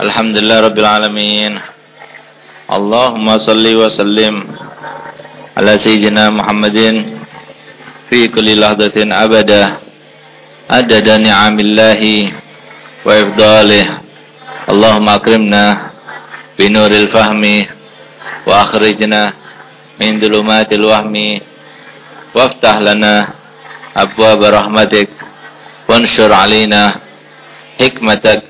الحمد لله رب العالمين. اللهم صل وسلم على سيدنا محمد في كل لحظة أبدا أدد نعم الله وإفضاله. اللهم أكرمنا بنور الفهم وأخرجنا من ظلمات الوهم. وافتح لنا أبواب رحمتك وانشر علينا حكمتك.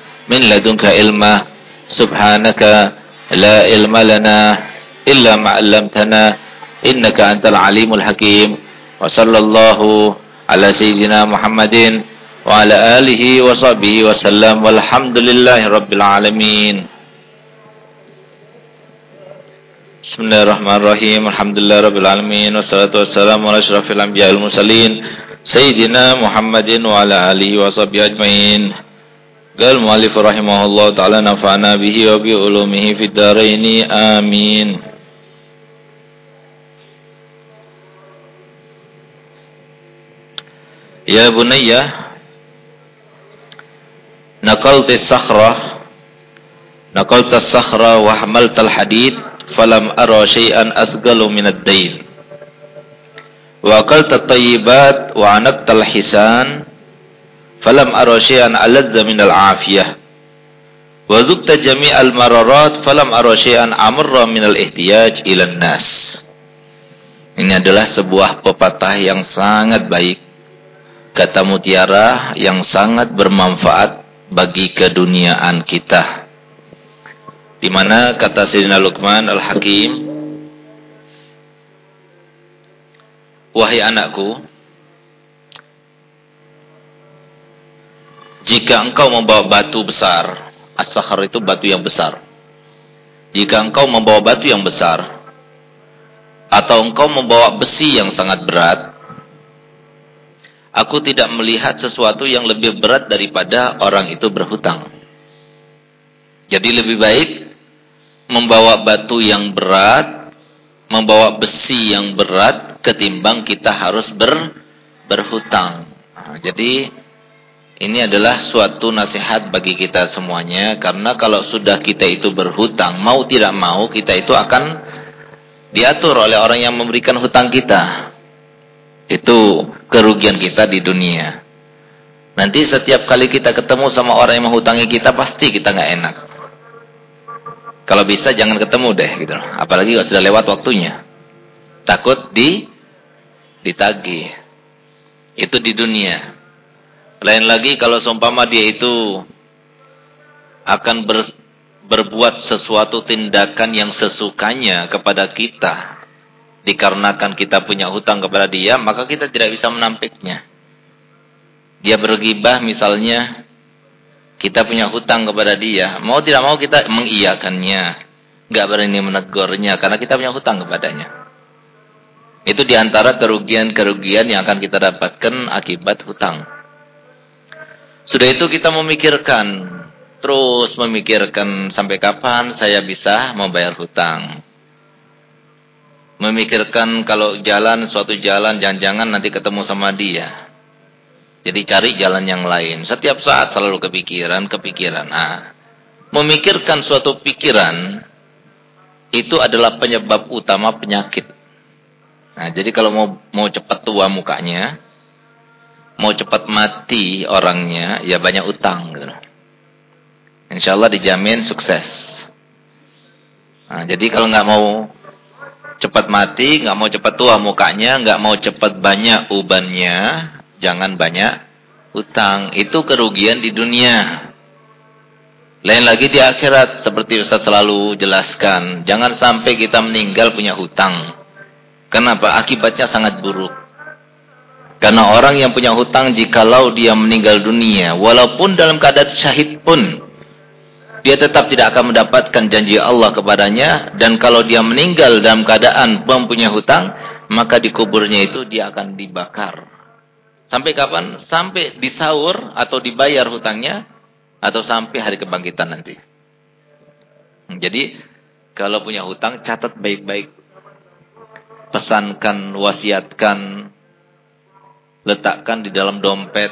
afiyah ya arhamar rahimin Rabbana atina min ladunka rahmah wa 'allimna min ladunka ilma subhanaka la ilma lana illa ma 'allamtana innaka antal alimul hakim wa sallallahu ala sayyidina Muhammadin wa ala alihi wa sahbihi wa sallam walhamdulillahi rabbil alamin Bismillahirrahmanirrahim Alhamdulillah rabbil alamin wassalatu wassalamu ala قال المؤلف رحمه الله تعالى نفعنا به وبعلومه في الدارين. آمين. يا بني نقلت الصخرة نقلت الصخرة وحملت الحديد فلم أرى شيئا أثقل من الدين. وأكلت الطيبات وعنقت الحسان falam ara syai'an aladza minal afiyah. Wa zubta jami'al mararat falam ara syai'an amarra minal ihtiyaj ilan nas. Ini adalah sebuah pepatah yang sangat baik. Kata mutiara yang sangat bermanfaat bagi keduniaan kita. Di mana kata Sayyidina Luqman Al-Hakim Wahai anakku, jika engkau membawa batu besar, as-sakhar itu batu yang besar. Jika engkau membawa batu yang besar, atau engkau membawa besi yang sangat berat, aku tidak melihat sesuatu yang lebih berat daripada orang itu berhutang. Jadi lebih baik membawa batu yang berat, membawa besi yang berat, ketimbang kita harus ber, berhutang. Nah, jadi ini adalah suatu nasihat bagi kita semuanya karena kalau sudah kita itu berhutang mau tidak mau kita itu akan diatur oleh orang yang memberikan hutang kita. Itu kerugian kita di dunia. Nanti setiap kali kita ketemu sama orang yang menghutangi kita pasti kita nggak enak. Kalau bisa jangan ketemu deh gitu. Apalagi kalau sudah lewat waktunya. Takut di ditagih. Itu di dunia. Lain lagi kalau seumpama dia itu akan ber, berbuat sesuatu tindakan yang sesukanya kepada kita. Dikarenakan kita punya hutang kepada dia, maka kita tidak bisa menampiknya. Dia bergibah misalnya, kita punya hutang kepada dia. Mau tidak mau kita mengiyakannya. Gak berani menegurnya karena kita punya hutang kepadanya. Itu di antara kerugian-kerugian yang akan kita dapatkan akibat hutang. Sudah itu kita memikirkan, terus memikirkan sampai kapan saya bisa membayar hutang. Memikirkan kalau jalan, suatu jalan, jangan-jangan nanti ketemu sama dia. Jadi cari jalan yang lain. Setiap saat selalu kepikiran, kepikiran. Nah, memikirkan suatu pikiran, itu adalah penyebab utama penyakit. Nah, jadi kalau mau mau cepat tua mukanya, mau cepat mati orangnya, ya banyak utang gitu. Insya Allah dijamin sukses. Nah, jadi kalau nggak mau cepat mati, nggak mau cepat tua mukanya, nggak mau cepat banyak ubannya, jangan banyak utang. Itu kerugian di dunia. Lain lagi di akhirat, seperti Ustaz selalu jelaskan, jangan sampai kita meninggal punya hutang. Kenapa? Akibatnya sangat buruk. Karena orang yang punya hutang jikalau dia meninggal dunia, walaupun dalam keadaan syahid pun, dia tetap tidak akan mendapatkan janji Allah kepadanya dan kalau dia meninggal dalam keadaan mempunyai hutang maka di kuburnya itu dia akan dibakar. Sampai kapan? Sampai disaur atau dibayar hutangnya atau sampai hari kebangkitan nanti. Jadi kalau punya hutang catat baik-baik. Pesankan wasiatkan letakkan di dalam dompet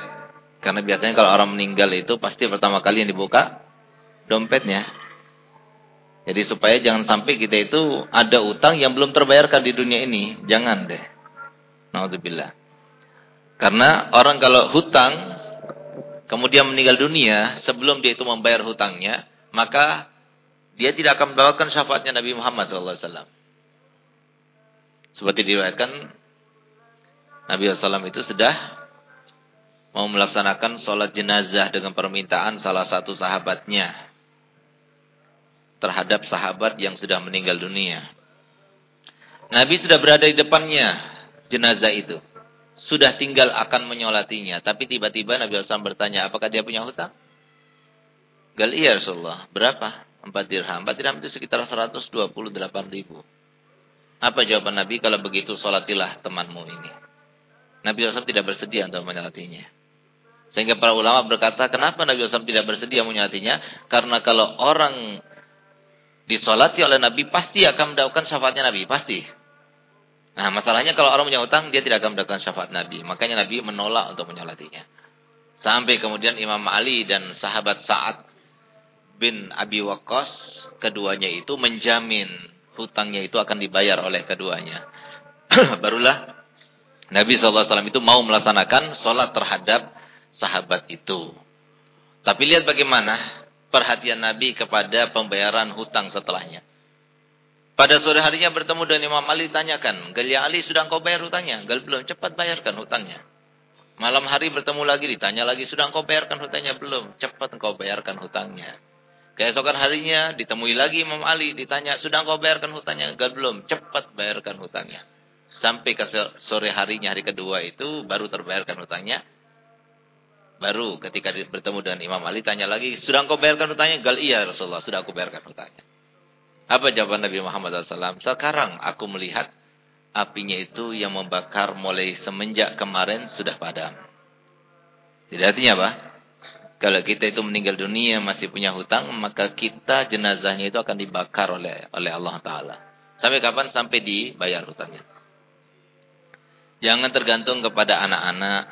karena biasanya kalau orang meninggal itu pasti pertama kali yang dibuka dompetnya. Jadi supaya jangan sampai kita itu ada utang yang belum terbayarkan di dunia ini. Jangan deh. Naudzubillah. Karena orang kalau hutang, kemudian meninggal dunia, sebelum dia itu membayar hutangnya, maka dia tidak akan mendapatkan syafaatnya Nabi Muhammad SAW. Seperti diriwayatkan, Nabi SAW itu sudah mau melaksanakan sholat jenazah dengan permintaan salah satu sahabatnya terhadap sahabat yang sudah meninggal dunia. Nabi sudah berada di depannya jenazah itu. Sudah tinggal akan menyolatinya. Tapi tiba-tiba Nabi SAW bertanya, apakah dia punya hutang? Gal iya Rasulullah. Berapa? Empat dirham. Empat dirham itu sekitar 128 ribu. Apa jawaban Nabi? Kalau begitu solatilah temanmu ini. Nabi SAW tidak bersedia untuk menyolatinya. Sehingga para ulama berkata, kenapa Nabi SAW tidak bersedia menyolatinya? Karena kalau orang disolati oleh Nabi, pasti akan mendapatkan syafaatnya Nabi. Pasti. Nah, masalahnya kalau orang punya utang, dia tidak akan mendapatkan syafaat Nabi. Makanya Nabi menolak untuk menyolatinya. Sampai kemudian Imam Ali dan sahabat Sa'ad bin Abi Waqqas, keduanya itu menjamin hutangnya itu akan dibayar oleh keduanya. Barulah Nabi SAW itu mau melaksanakan sholat terhadap sahabat itu. Tapi lihat bagaimana perhatian Nabi kepada pembayaran hutang setelahnya. Pada sore harinya bertemu dengan Imam Ali tanyakan, "Gal ya Ali sudah engkau bayar hutangnya?" Gal belum, cepat bayarkan hutangnya. Malam hari bertemu lagi ditanya lagi, "Sudah engkau bayarkan hutangnya?" Belum, cepat engkau bayarkan hutangnya. Keesokan harinya ditemui lagi Imam Ali ditanya, "Sudah engkau bayarkan hutangnya?" Gal belum, cepat bayarkan hutangnya. Sampai ke sore harinya hari kedua itu baru terbayarkan hutangnya. Baru ketika bertemu dengan Imam Ali tanya lagi, sudah engkau bayarkan hutangnya? Gal iya Rasulullah, sudah aku bayarkan hutangnya. Apa jawaban Nabi Muhammad SAW? Sekarang aku melihat apinya itu yang membakar mulai semenjak kemarin sudah padam. Jadi artinya apa? Kalau kita itu meninggal dunia masih punya hutang, maka kita jenazahnya itu akan dibakar oleh oleh Allah Taala. Sampai kapan? Sampai dibayar hutangnya. Jangan tergantung kepada anak-anak,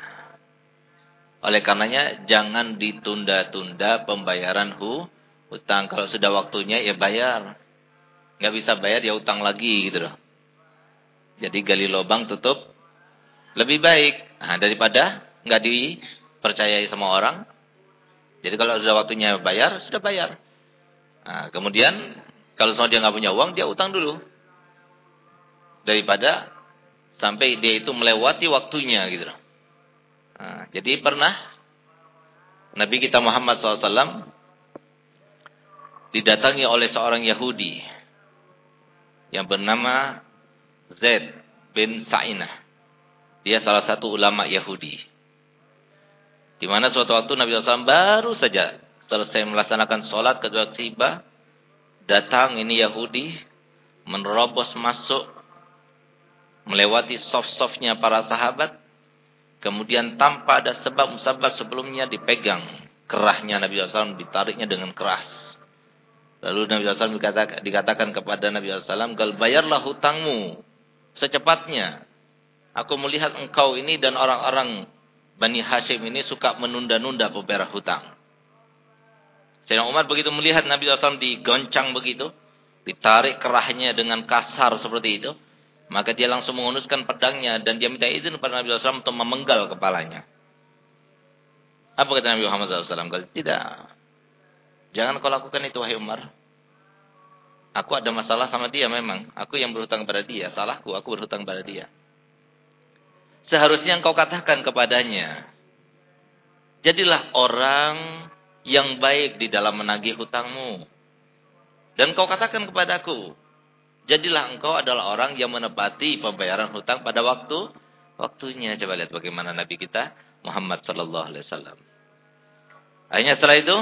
oleh karenanya jangan ditunda-tunda pembayaran hu, hutang. Kalau sudah waktunya ya bayar. Nggak bisa bayar ya utang lagi gitu loh. Jadi gali lubang tutup lebih baik nah, daripada nggak dipercayai sama orang. Jadi kalau sudah waktunya bayar, sudah bayar. Nah, kemudian kalau semua dia nggak punya uang, dia utang dulu. Daripada sampai dia itu melewati waktunya gitu. Nah, jadi pernah Nabi kita Muhammad SAW didatangi oleh seorang Yahudi yang bernama Zaid bin Sa'inah. Dia salah satu ulama Yahudi. Di mana suatu waktu Nabi SAW baru saja selesai melaksanakan sholat kedua tiba, datang ini Yahudi menerobos masuk melewati soft-softnya para sahabat Kemudian tanpa ada sebab musabab sebelumnya dipegang kerahnya Nabi SAW ditariknya dengan keras. Lalu Nabi SAW dikatakan, dikatakan kepada Nabi SAW, Gal bayarlah hutangmu secepatnya. Aku melihat engkau ini dan orang-orang Bani Hashim ini suka menunda-nunda pembayar hutang. Sayyidina Umar begitu melihat Nabi SAW digoncang begitu, ditarik kerahnya dengan kasar seperti itu. Maka dia langsung mengunuskan pedangnya dan dia minta izin kepada Nabi SAW untuk memenggal kepalanya. Apa kata Nabi Muhammad SAW? Tidak. Jangan kau lakukan itu wahai Umar. Aku ada masalah sama dia memang. Aku yang berhutang pada dia. Salahku, aku berhutang pada dia. Seharusnya engkau katakan kepadanya. Jadilah orang yang baik di dalam menagih hutangmu. Dan kau katakan kepadaku. Jadilah engkau adalah orang yang menepati pembayaran hutang pada waktu waktunya. Coba lihat bagaimana Nabi kita Muhammad sallallahu alaihi wasallam. Akhirnya setelah itu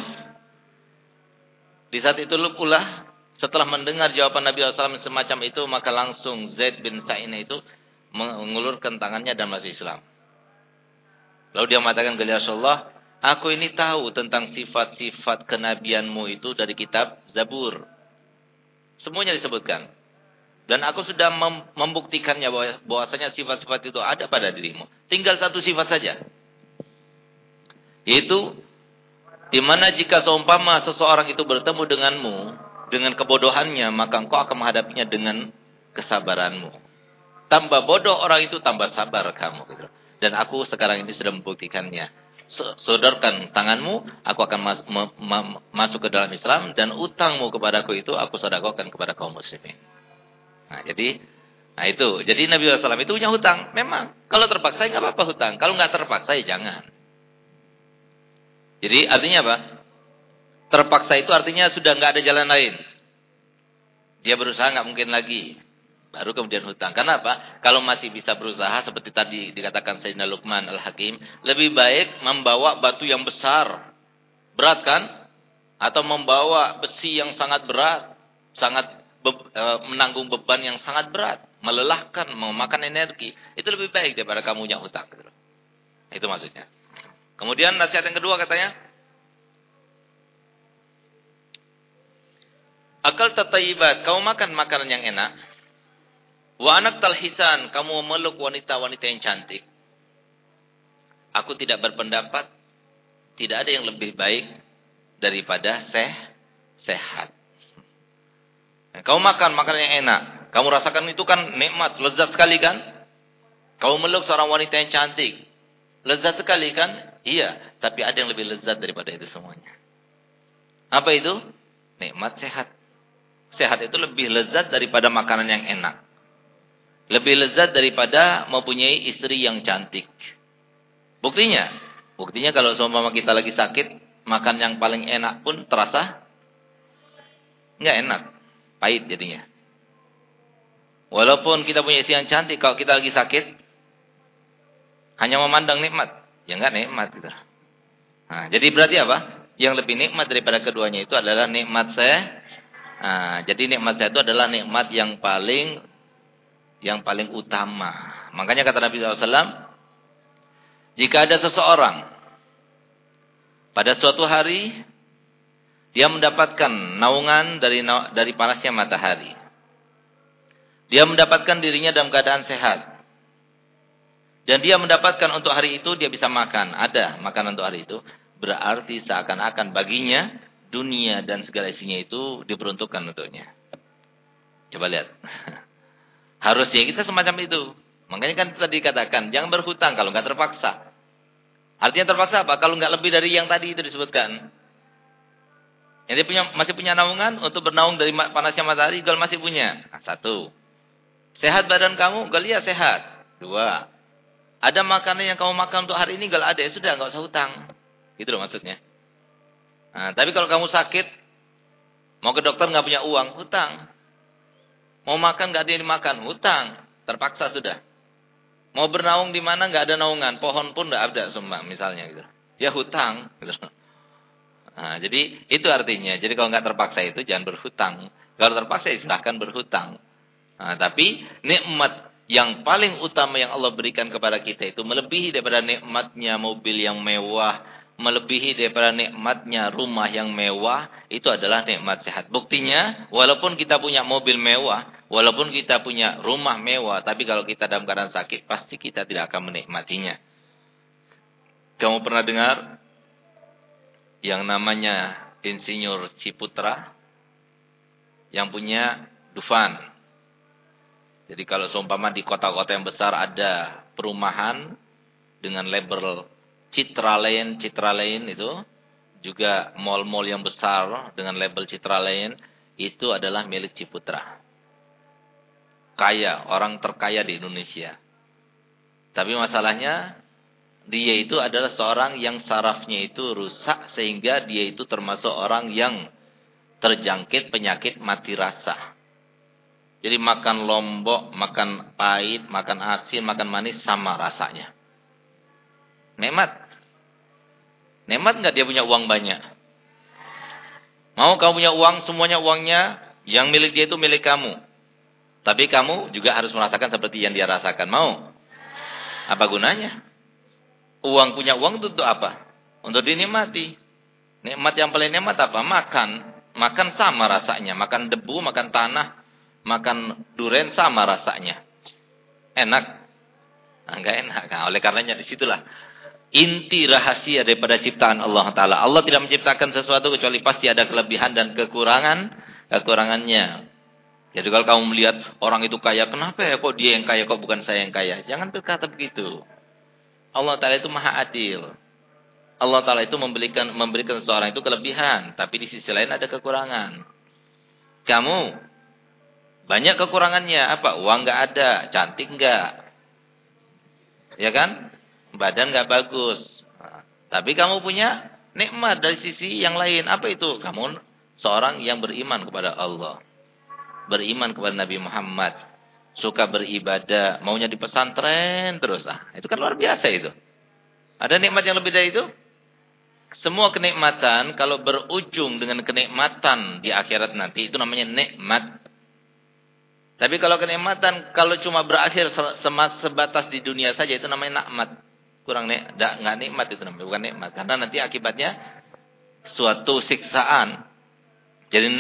Di saat itu pula setelah mendengar jawaban Nabi SAW semacam itu maka langsung Zaid bin Sa'ina itu mengulurkan tangannya dan masuk Islam. Lalu dia mengatakan kepada Rasulullah, aku ini tahu tentang sifat-sifat kenabianmu itu dari kitab Zabur. Semuanya disebutkan. Dan aku sudah membuktikannya bahwasanya sifat-sifat itu ada pada dirimu. Tinggal satu sifat saja. Yaitu di mana jika seumpama seseorang itu bertemu denganmu dengan kebodohannya, maka engkau akan menghadapinya dengan kesabaranmu. Tambah bodoh orang itu tambah sabar kamu gitu. Dan aku sekarang ini sudah membuktikannya. Sodorkan tanganmu, aku akan mas ma ma masuk ke dalam Islam dan utangmu kepadaku itu aku sodakokan kepada kaum muslimin. Nah, jadi nah itu. Jadi Nabi SAW itu punya hutang. Memang kalau terpaksa nggak apa-apa hutang. Kalau nggak terpaksa ya jangan. Jadi artinya apa? Terpaksa itu artinya sudah nggak ada jalan lain. Dia berusaha nggak mungkin lagi. Baru kemudian hutang. Karena apa? Kalau masih bisa berusaha seperti tadi dikatakan Sayyidina Luqman Al-Hakim, lebih baik membawa batu yang besar. Berat kan? Atau membawa besi yang sangat berat, sangat menanggung beban yang sangat berat, melelahkan, memakan energi. Itu lebih baik daripada kamu yang hutang. Itu maksudnya. Kemudian nasihat yang kedua katanya, akal tatayibat, kamu makan makanan yang enak. Wa anak talhisan, kamu memeluk wanita-wanita yang cantik. Aku tidak berpendapat, tidak ada yang lebih baik daripada seh, sehat. Kamu makan makanan yang enak. Kamu rasakan itu kan nikmat, lezat sekali kan? Kamu meluk seorang wanita yang cantik. Lezat sekali kan? Iya, tapi ada yang lebih lezat daripada itu semuanya. Apa itu? Nikmat sehat. Sehat itu lebih lezat daripada makanan yang enak. Lebih lezat daripada mempunyai istri yang cantik. Buktinya, buktinya kalau seumpama kita lagi sakit, makan yang paling enak pun terasa nggak enak, pahit jadinya. Walaupun kita punya istri yang cantik, kalau kita lagi sakit, hanya memandang nikmat. Ya enggak nikmat gitu. Nah, jadi berarti apa? Yang lebih nikmat daripada keduanya itu adalah nikmat saya. Nah, jadi nikmat saya itu adalah nikmat yang paling yang paling utama. Makanya kata Nabi SAW, jika ada seseorang pada suatu hari dia mendapatkan naungan dari dari panasnya matahari. Dia mendapatkan dirinya dalam keadaan sehat. Dan dia mendapatkan untuk hari itu dia bisa makan. Ada makanan untuk hari itu. Berarti seakan-akan baginya dunia dan segala isinya itu diperuntukkan untuknya. Coba lihat. Harusnya kita semacam itu. Makanya kan tadi katakan jangan berhutang kalau nggak terpaksa. Artinya terpaksa apa? Kalau nggak lebih dari yang tadi itu disebutkan. Yang dia punya, masih punya naungan untuk bernaung dari panasnya matahari, gal masih punya. Nah, satu. Sehat badan kamu, gal ya sehat. Dua. Ada makanan yang kamu makan untuk hari ini, kalau ada ya sudah, nggak usah hutang. Gitu loh maksudnya. Nah, tapi kalau kamu sakit, mau ke dokter nggak punya uang, hutang. Mau makan nggak ada yang dimakan, hutang. Terpaksa sudah. Mau bernaung di mana nggak ada naungan, pohon pun nggak ada semua misalnya gitu. Ya hutang. Gitu. Nah, jadi itu artinya. Jadi kalau nggak terpaksa itu jangan berhutang. Kalau terpaksa ya silahkan berhutang. Nah, tapi nikmat yang paling utama yang Allah berikan kepada kita itu melebihi daripada nikmatnya mobil yang mewah, melebihi daripada nikmatnya rumah yang mewah, itu adalah nikmat sehat. Buktinya, walaupun kita punya mobil mewah, walaupun kita punya rumah mewah, tapi kalau kita dalam keadaan sakit, pasti kita tidak akan menikmatinya. Kamu pernah dengar yang namanya Insinyur Ciputra yang punya Dufan jadi kalau seumpama di kota-kota yang besar ada perumahan dengan label Citra Lane, Citra Lane itu juga mall-mall yang besar dengan label Citra Lane itu adalah milik Ciputra. Kaya, orang terkaya di Indonesia. Tapi masalahnya dia itu adalah seorang yang sarafnya itu rusak sehingga dia itu termasuk orang yang terjangkit penyakit mati rasa. Jadi makan lombok, makan pahit, makan asin, makan manis sama rasanya. Nemat. Nemat nggak dia punya uang banyak? Mau kamu punya uang, semuanya uangnya, yang milik dia itu milik kamu. Tapi kamu juga harus merasakan seperti yang dia rasakan. Mau? Apa gunanya? Uang punya uang itu untuk apa? Untuk dinikmati. Nikmat yang paling nikmat apa? Makan. Makan sama rasanya. Makan debu, makan tanah, makan duren sama rasanya. Enak. Enggak enak. Nah, oleh karenanya di situlah inti rahasia daripada ciptaan Allah Ta'ala. Allah tidak menciptakan sesuatu kecuali pasti ada kelebihan dan kekurangan. Kekurangannya. Jadi kalau kamu melihat orang itu kaya, kenapa ya kok dia yang kaya, kok bukan saya yang kaya? Jangan berkata begitu. Allah Ta'ala itu maha adil. Allah Ta'ala itu memberikan, memberikan seseorang itu kelebihan. Tapi di sisi lain ada kekurangan. Kamu, banyak kekurangannya. Apa? Uang nggak ada, cantik nggak. Ya kan? Badan nggak bagus. Tapi kamu punya nikmat dari sisi yang lain. Apa itu? Kamu seorang yang beriman kepada Allah beriman kepada Nabi Muhammad, suka beribadah, maunya di pesantren terus. Ah, itu kan luar biasa itu. Ada nikmat yang lebih dari itu? Semua kenikmatan kalau berujung dengan kenikmatan di akhirat nanti itu namanya nikmat. Tapi kalau kenikmatan kalau cuma berakhir sebatas di dunia saja itu namanya nikmat. Kurang nek, enggak nikmat itu namanya, bukan nikmat. Karena nanti akibatnya suatu siksaan jadi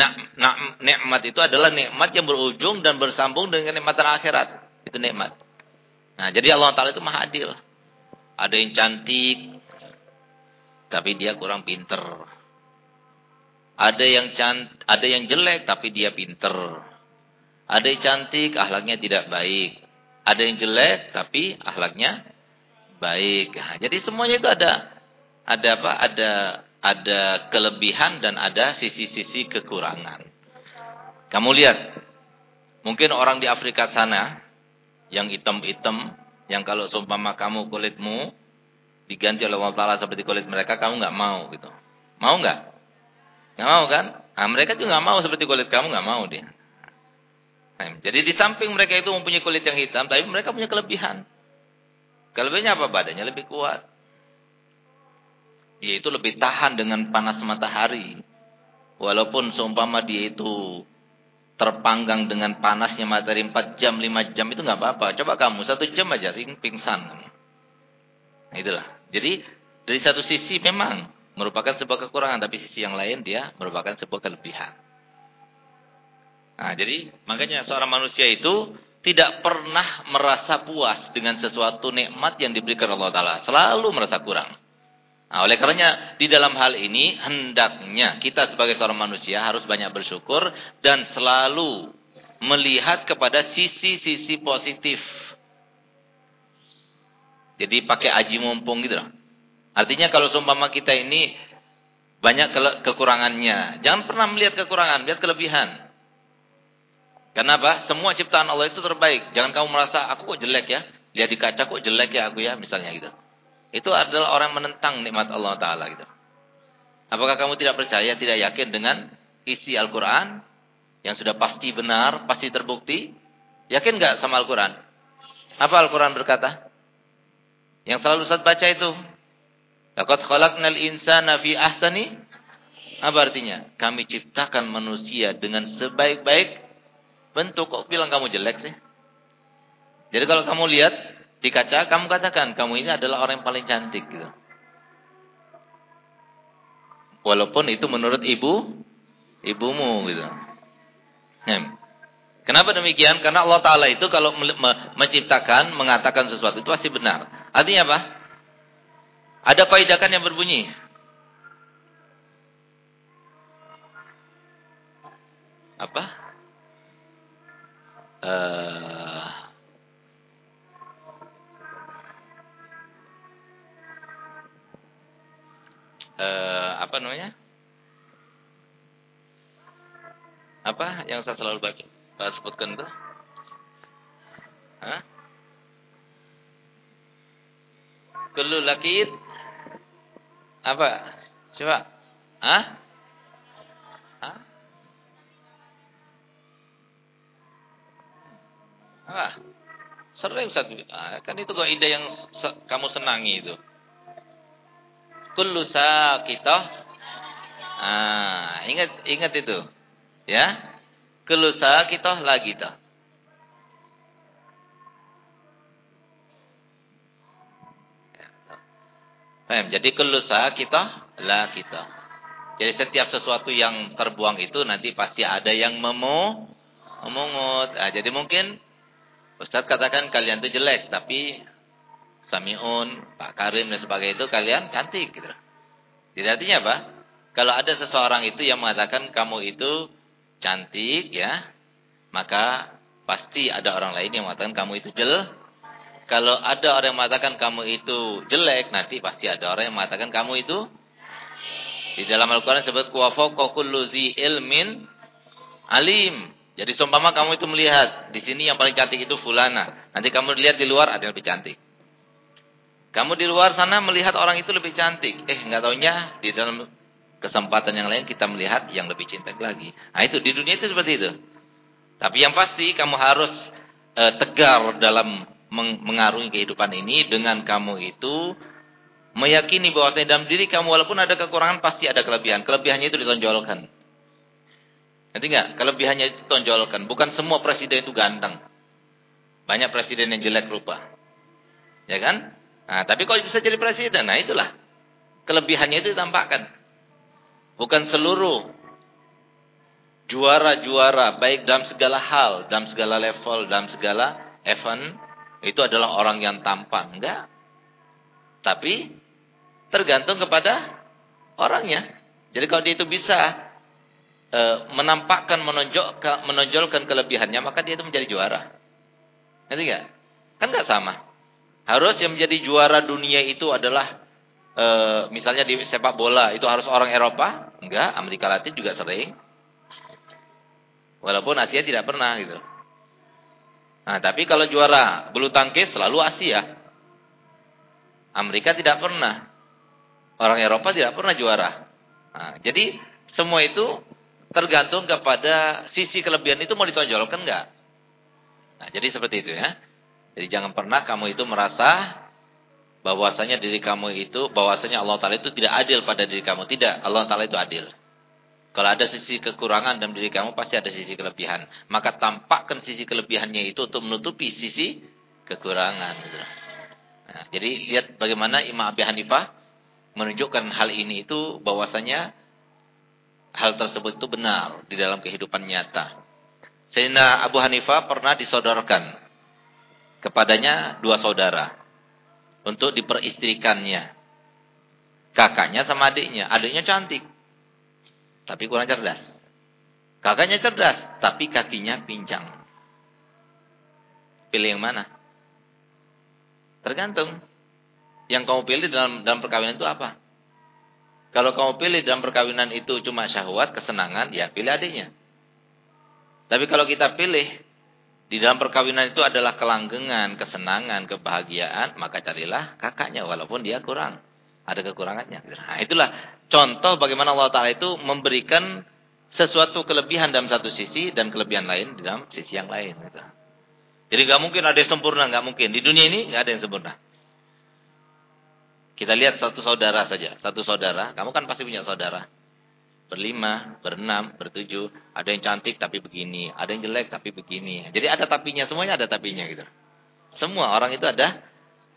nikmat itu adalah nikmat yang berujung dan bersambung dengan nikmat akhirat. Itu nikmat. Nah, jadi Allah Taala itu maha adil. Ada yang cantik, tapi dia kurang pinter. Ada yang cant, ada yang jelek, tapi dia pinter. Ada yang cantik, ahlaknya tidak baik. Ada yang jelek, tapi ahlaknya baik. Nah, jadi semuanya itu ada, ada apa? Ada ada kelebihan dan ada sisi-sisi kekurangan. Kamu lihat, mungkin orang di Afrika sana yang hitam-hitam, yang kalau seumpama kamu kulitmu diganti oleh Allah Taala seperti kulit mereka, kamu nggak mau gitu. Mau nggak? Nggak mau kan? Nah, mereka juga nggak mau seperti kulit kamu, nggak mau dia. Nah, jadi di samping mereka itu mempunyai kulit yang hitam, tapi mereka punya kelebihan. Kelebihannya apa? Badannya lebih kuat dia itu lebih tahan dengan panas matahari. Walaupun seumpama dia itu terpanggang dengan panasnya matahari 4 jam, 5 jam itu nggak apa-apa. Coba kamu satu jam aja pingsan. Nah, itulah. Jadi dari satu sisi memang merupakan sebuah kekurangan, tapi sisi yang lain dia merupakan sebuah kelebihan. Nah, jadi makanya seorang manusia itu tidak pernah merasa puas dengan sesuatu nikmat yang diberikan Allah Taala. Selalu merasa kurang. Nah, oleh karenanya di dalam hal ini hendaknya kita sebagai seorang manusia harus banyak bersyukur dan selalu melihat kepada sisi-sisi positif. Jadi pakai aji mumpung gitu loh. Artinya kalau seumpama kita ini banyak ke kekurangannya, jangan pernah melihat kekurangan, lihat kelebihan. Kenapa? Semua ciptaan Allah itu terbaik. Jangan kamu merasa aku kok jelek ya, lihat di kaca kok jelek ya aku ya, misalnya gitu itu adalah orang menentang nikmat Allah Ta'ala gitu. Apakah kamu tidak percaya, tidak yakin dengan isi Al-Quran yang sudah pasti benar, pasti terbukti? Yakin nggak sama Al-Quran? Apa Al-Quran berkata? Yang selalu Ustaz baca itu. Laqad khalaqnal insana fi ahsani. Apa artinya? Kami ciptakan manusia dengan sebaik-baik bentuk. Kok bilang kamu jelek sih? Jadi kalau kamu lihat di kaca kamu katakan kamu ini adalah orang yang paling cantik gitu. Walaupun itu menurut ibu ibumu gitu. Kenapa demikian? Karena Allah Taala itu kalau menciptakan, mengatakan sesuatu itu pasti benar. Artinya apa? Ada faidakan yang berbunyi. Apa? Uh, eh, apa namanya? Apa yang saya selalu baca, uh, sebutkan itu? Hah? Kullu apa? Coba. Hah? Hah? Apa? Sering satu. Ah, kan itu kok ide yang kamu senangi itu kullu saqitah Ah, ingat ingat itu. Ya. Kelusa kita lagi kita. Jadi kelusa kita lah kita. Jadi setiap sesuatu yang terbuang itu nanti pasti ada yang memo memungut. Nah, jadi mungkin Ustadz katakan kalian itu jelek, tapi Samiun, Pak Karim dan sebagainya itu kalian cantik gitu. Jadi artinya apa? Kalau ada seseorang itu yang mengatakan kamu itu cantik ya, maka pasti ada orang lain yang mengatakan kamu itu jelek. Kalau ada orang yang mengatakan kamu itu jelek, nanti pasti ada orang yang mengatakan kamu itu di dalam Al-Qur'an disebut kulli ilmin alim. Jadi seumpama kamu itu melihat di sini yang paling cantik itu fulana. Nanti kamu lihat di luar ada yang lebih cantik. Kamu di luar sana melihat orang itu lebih cantik. Eh, nggak taunya di dalam kesempatan yang lain kita melihat yang lebih cantik lagi. Nah, itu di dunia itu seperti itu. Tapi yang pasti kamu harus uh, tegar dalam meng mengarungi kehidupan ini dengan kamu itu meyakini bahwasanya dalam diri kamu walaupun ada kekurangan pasti ada kelebihan. Kelebihannya itu ditonjolkan. Nanti enggak? Kelebihannya itu tonjolkan. Bukan semua presiden itu ganteng. Banyak presiden yang jelek rupa. Ya kan? Nah, tapi kalau bisa jadi presiden, nah itulah. Kelebihannya itu ditampakkan. Bukan seluruh juara-juara, baik dalam segala hal, dalam segala level, dalam segala event, itu adalah orang yang tampan. Enggak. Tapi, tergantung kepada orangnya. Jadi kalau dia itu bisa e, menampakkan menonjolkan kelebihannya maka dia itu menjadi juara. Ngerti enggak? Kan enggak sama. Harus yang menjadi juara dunia itu adalah e, misalnya di sepak bola itu harus orang Eropa? Enggak, Amerika Latin juga sering. Walaupun Asia tidak pernah gitu. Nah, tapi kalau juara bulu tangkis selalu Asia. Amerika tidak pernah. Orang Eropa tidak pernah juara. Nah, jadi semua itu tergantung kepada sisi kelebihan itu mau ditonjolkan enggak. Nah, jadi seperti itu ya. Jadi jangan pernah kamu itu merasa bahwasanya diri kamu itu bahwasanya Allah taala itu tidak adil pada diri kamu. Tidak, Allah taala itu adil. Kalau ada sisi kekurangan dalam diri kamu pasti ada sisi kelebihan. Maka tampakkan sisi kelebihannya itu untuk menutupi sisi kekurangan gitu. Nah, jadi lihat bagaimana Imam Abi Hanifah menunjukkan hal ini itu bahwasanya hal tersebut itu benar di dalam kehidupan nyata. Sehingga Abu Hanifah pernah disodorkan kepadanya dua saudara untuk diperistrikannya. Kakaknya sama adiknya. Adiknya cantik, tapi kurang cerdas. Kakaknya cerdas, tapi kakinya pincang. Pilih yang mana? Tergantung. Yang kamu pilih dalam dalam perkawinan itu apa? Kalau kamu pilih dalam perkawinan itu cuma syahwat, kesenangan, ya pilih adiknya. Tapi kalau kita pilih di dalam perkawinan itu adalah kelanggengan, kesenangan, kebahagiaan, maka carilah kakaknya walaupun dia kurang. Ada kekurangannya. Nah, itulah contoh bagaimana Allah Ta'ala itu memberikan sesuatu kelebihan dalam satu sisi dan kelebihan lain di dalam sisi yang lain. Gitu. Jadi nggak mungkin ada yang sempurna, nggak mungkin. Di dunia ini nggak ada yang sempurna. Kita lihat satu saudara saja. Satu saudara, kamu kan pasti punya saudara. Berlima, berenam, bertujuh. Ada yang cantik tapi begini. Ada yang jelek tapi begini. Jadi ada tapinya, semuanya ada tapinya gitu. Semua orang itu ada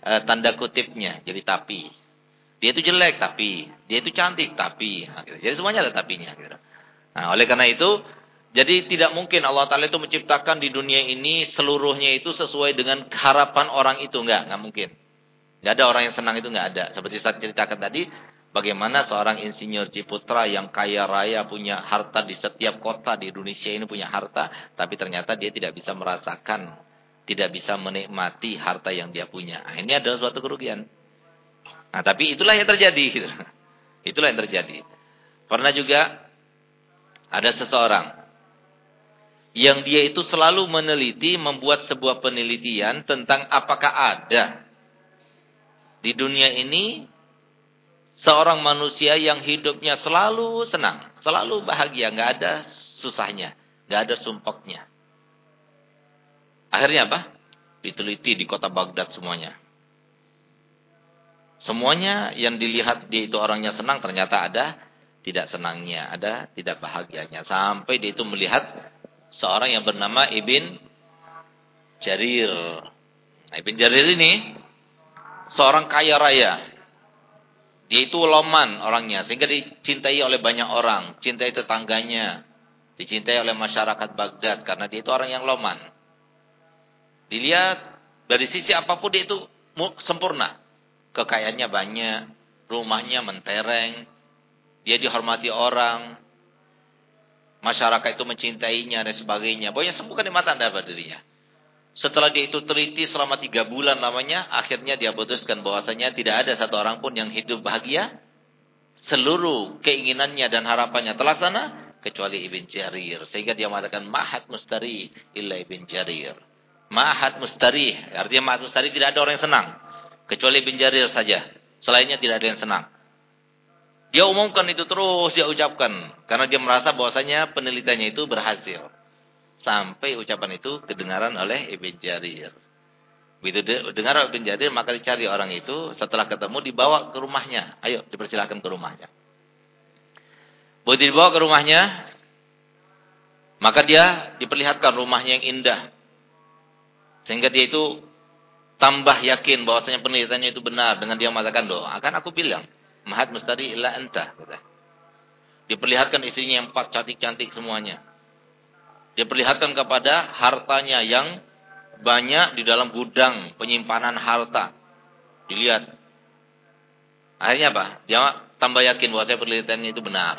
e, tanda kutipnya. Jadi tapi. Dia itu jelek tapi. Dia itu cantik tapi. Nah, gitu. Jadi semuanya ada tapinya gitu. Nah, oleh karena itu, jadi tidak mungkin Allah Ta'ala itu menciptakan di dunia ini seluruhnya itu sesuai dengan harapan orang itu. Enggak, enggak mungkin. Gak ada orang yang senang itu nggak ada. Seperti saya ceritakan tadi, bagaimana seorang insinyur Ciputra yang kaya raya punya harta di setiap kota di Indonesia ini punya harta, tapi ternyata dia tidak bisa merasakan, tidak bisa menikmati harta yang dia punya. Nah, ini adalah suatu kerugian. Nah, tapi itulah yang terjadi. Gitu. Itulah yang terjadi. Pernah juga ada seseorang yang dia itu selalu meneliti, membuat sebuah penelitian tentang apakah ada di dunia ini seorang manusia yang hidupnya selalu senang, selalu bahagia, nggak ada susahnya, nggak ada sumpoknya. Akhirnya apa? Diteliti di kota Baghdad semuanya. Semuanya yang dilihat dia itu orangnya senang ternyata ada tidak senangnya, ada tidak bahagianya. Sampai dia itu melihat seorang yang bernama Ibn Jarir. Nah, Ibn Jarir ini seorang kaya raya. Dia itu loman orangnya sehingga dicintai oleh banyak orang, cintai tetangganya, dicintai oleh masyarakat Baghdad karena dia itu orang yang loman. Dilihat dari sisi apa pun dia itu sempurna. Kekayaannya banyak, rumahnya mentereng, dia dihormati orang, masyarakat itu mencintainya dan sebagainya. Pokoknya sembuhkan di mata anda dirinya. Setelah dia itu teliti selama tiga bulan namanya, akhirnya dia putuskan bahwasanya tidak ada satu orang pun yang hidup bahagia. Seluruh keinginannya dan harapannya terlaksana kecuali Ibn Jarir. Sehingga dia mengatakan mahat mustari illa Ibn Jarir. Mahat mustari, artinya mahat mustari tidak ada orang yang senang kecuali Ibn Jarir saja. Selainnya tidak ada yang senang. Dia umumkan itu terus dia ucapkan. Karena dia merasa bahwasanya penelitiannya itu berhasil. Sampai ucapan itu kedengaran oleh Ibn Jarir. Begitu dengar Ibn Jarir maka dicari orang itu. Setelah ketemu dibawa ke rumahnya. Ayo dipersilahkan ke rumahnya. Begitu dibawa ke rumahnya. Maka dia diperlihatkan rumahnya yang indah. Sehingga dia itu tambah yakin bahwasanya penelitiannya itu benar dengan dia mengatakan doa. Akan aku bilang, mahat mustari illa kata. Diperlihatkan istrinya yang empat cantik-cantik semuanya. Diperlihatkan kepada hartanya yang banyak di dalam gudang penyimpanan harta. Dilihat. Akhirnya apa? Dia tambah yakin bahwa saya penelitiannya itu benar.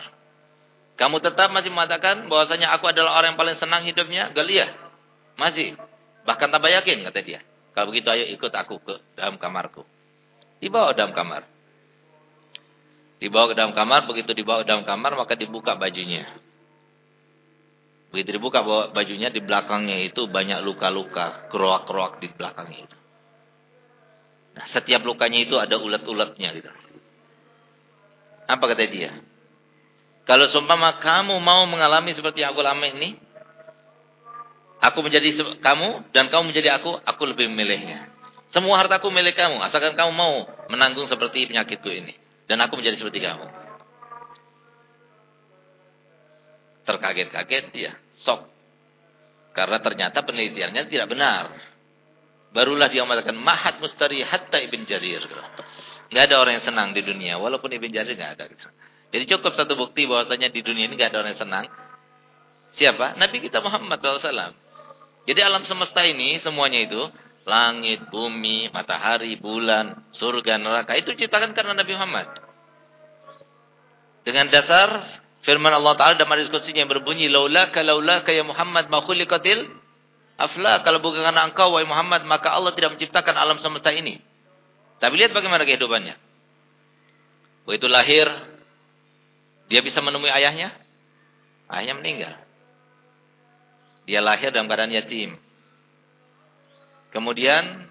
Kamu tetap masih mengatakan bahwasanya aku adalah orang yang paling senang hidupnya? Galia. Masih. Bahkan tambah yakin kata dia. Kalau begitu ayo ikut aku ke dalam kamarku. Dibawa dalam kamar. Dibawa ke dalam kamar, begitu dibawa ke dalam kamar maka dibuka bajunya. Begitu dibuka bajunya di belakangnya itu banyak luka-luka, keroak-keroak di belakangnya itu. Nah, setiap lukanya itu ada ulat-ulatnya gitu. Apa kata dia? Kalau seumpama kamu mau mengalami seperti yang aku alami ini, Aku menjadi kamu dan kamu menjadi aku, aku lebih memilihnya. Semua hartaku milik kamu, asalkan kamu mau menanggung seperti penyakitku ini. Dan aku menjadi seperti kamu. Terkaget-kaget dia, sok. Karena ternyata penelitiannya tidak benar. Barulah dia mengatakan, Mahat mustari hatta ibn jarir. Nggak ada orang yang senang di dunia, walaupun ibn jarir nggak ada. Jadi cukup satu bukti bahwasanya di dunia ini nggak ada orang yang senang. Siapa? Nabi kita Muhammad SAW. Jadi alam semesta ini semuanya itu langit, bumi, matahari, bulan, surga, neraka itu ciptakan karena Nabi Muhammad. Dengan dasar firman Allah Taala dalam hadis qudsi yang berbunyi laula kalaula ya Muhammad ma khuliqatil afla kalau bukan karena engkau wahai Muhammad maka Allah tidak menciptakan alam semesta ini. Tapi lihat bagaimana kehidupannya. Begitu lahir dia bisa menemui ayahnya. Ayahnya meninggal. Dia lahir dalam keadaan yatim. Kemudian